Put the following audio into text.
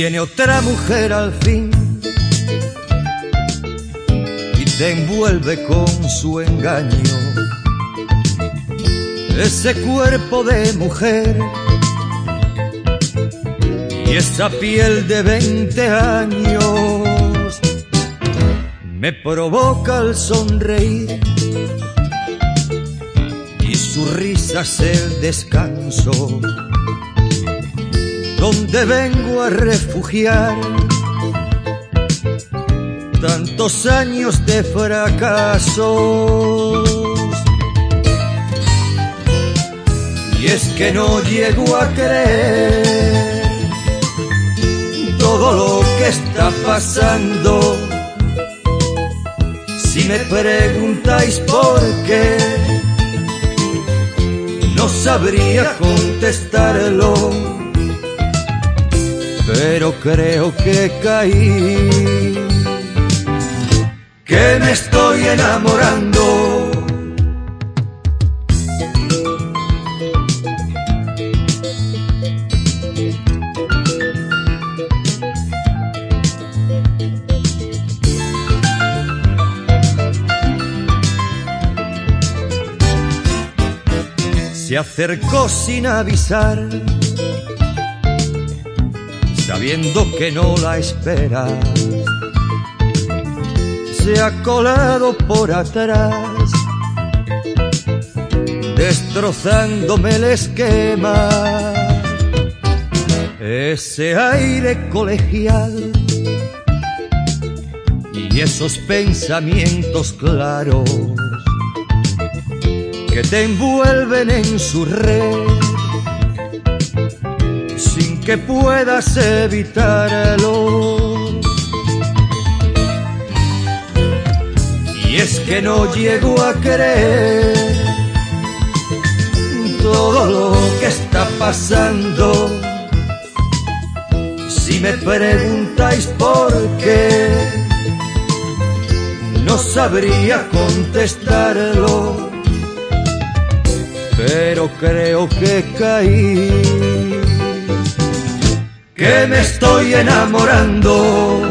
Viene otra mujer al fin y te envuelve con su engaño. Ese cuerpo de mujer y esa piel de 20 años me provoca el sonreír y su risa es el descanso donde vengo a refugiar tantos años de fracasos. Y es que no llego a creer todo lo que está pasando. Si me preguntáis por qué, no sabría contestarlo creo que caí, que me estoy enamorando. Se acercó sin avisar sabiendo que no la esperas. Se ha colado por atrás, destrozándome el esquema. Ese aire colegial y esos pensamientos claros que te envuelven en su red que puedas evitarlo. Y es que no llego a creer todo lo que está pasando. Si me preguntáis por qué, no sabría contestarlo, pero creo que caí que me estoy enamorando.